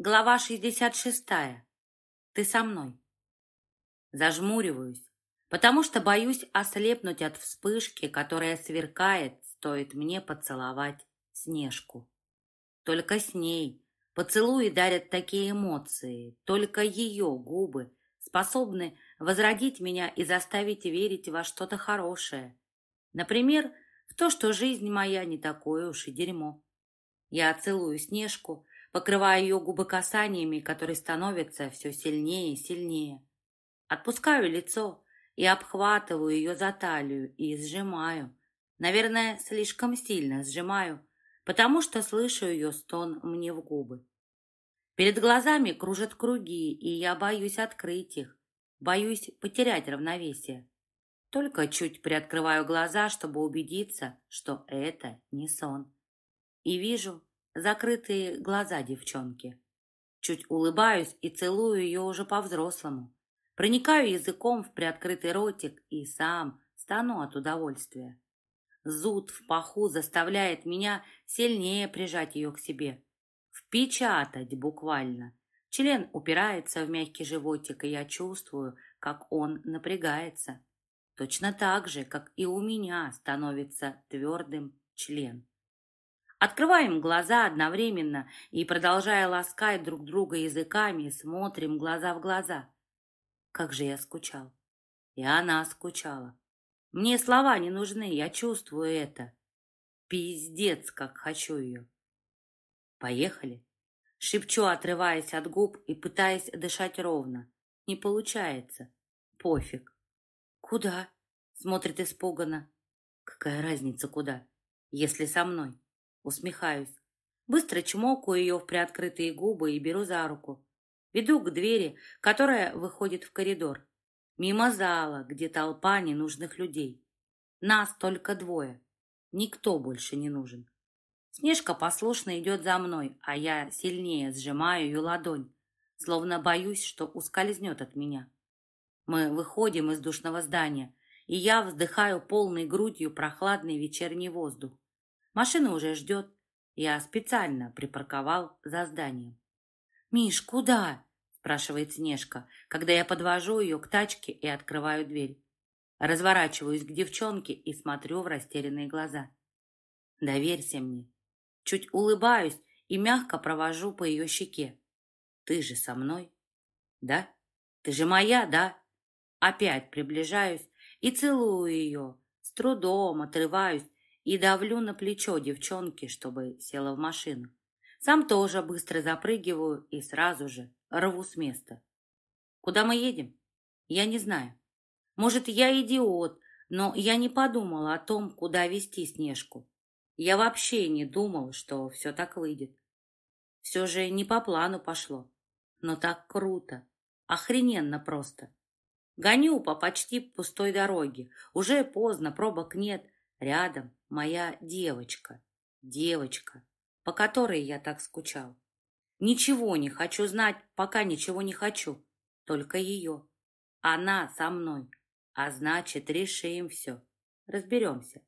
Глава 66. Ты со мной. Зажмуриваюсь, потому что боюсь ослепнуть от вспышки, которая сверкает, стоит мне поцеловать Снежку. Только с ней поцелуи дарят такие эмоции, только ее губы способны возродить меня и заставить верить во что-то хорошее. Например, в то, что жизнь моя не такое уж и дерьмо. Я целую Снежку, покрывая ее губы касаниями, которые становятся все сильнее и сильнее. Отпускаю лицо и обхватываю ее за талию и сжимаю. Наверное, слишком сильно сжимаю, потому что слышу ее стон мне в губы. Перед глазами кружат круги, и я боюсь открыть их, боюсь потерять равновесие. Только чуть приоткрываю глаза, чтобы убедиться, что это не сон. И вижу, закрытые глаза девчонки. Чуть улыбаюсь и целую ее уже по-взрослому. Проникаю языком в приоткрытый ротик и сам стану от удовольствия. Зуд в паху заставляет меня сильнее прижать ее к себе. Впечатать буквально. Член упирается в мягкий животик, и я чувствую, как он напрягается. Точно так же, как и у меня становится твердым член. Открываем глаза одновременно и, продолжая ласкать друг друга языками, смотрим глаза в глаза. Как же я скучал. И она скучала. Мне слова не нужны, я чувствую это. Пиздец, как хочу ее. Поехали. Шепчу, отрываясь от губ и пытаясь дышать ровно. Не получается. Пофиг. Куда? Смотрит испуганно. Какая разница куда, если со мной? Усмехаюсь. Быстро чмокаю ее в приоткрытые губы и беру за руку. Веду к двери, которая выходит в коридор. Мимо зала, где толпа ненужных людей. Нас только двое. Никто больше не нужен. Снежка послушно идет за мной, а я сильнее сжимаю ее ладонь, словно боюсь, что ускользнет от меня. Мы выходим из душного здания, и я вздыхаю полной грудью прохладный вечерний воздух. Машина уже ждет. Я специально припарковал за зданием. «Миш, куда?» – спрашивает Снежка, когда я подвожу ее к тачке и открываю дверь. Разворачиваюсь к девчонке и смотрю в растерянные глаза. «Доверься мне». Чуть улыбаюсь и мягко провожу по ее щеке. «Ты же со мной?» «Да? Ты же моя, да?» Опять приближаюсь и целую ее. С трудом отрываюсь и давлю на плечо девчонки, чтобы села в машину. Сам тоже быстро запрыгиваю и сразу же рву с места. Куда мы едем? Я не знаю. Может, я идиот, но я не подумала о том, куда вести Снежку. Я вообще не думал, что все так выйдет. Все же не по плану пошло. Но так круто. Охрененно просто. Гоню по почти пустой дороге. Уже поздно, пробок нет. Рядом моя девочка, девочка, по которой я так скучал. Ничего не хочу знать, пока ничего не хочу, только ее. Она со мной, а значит, решим все, разберемся.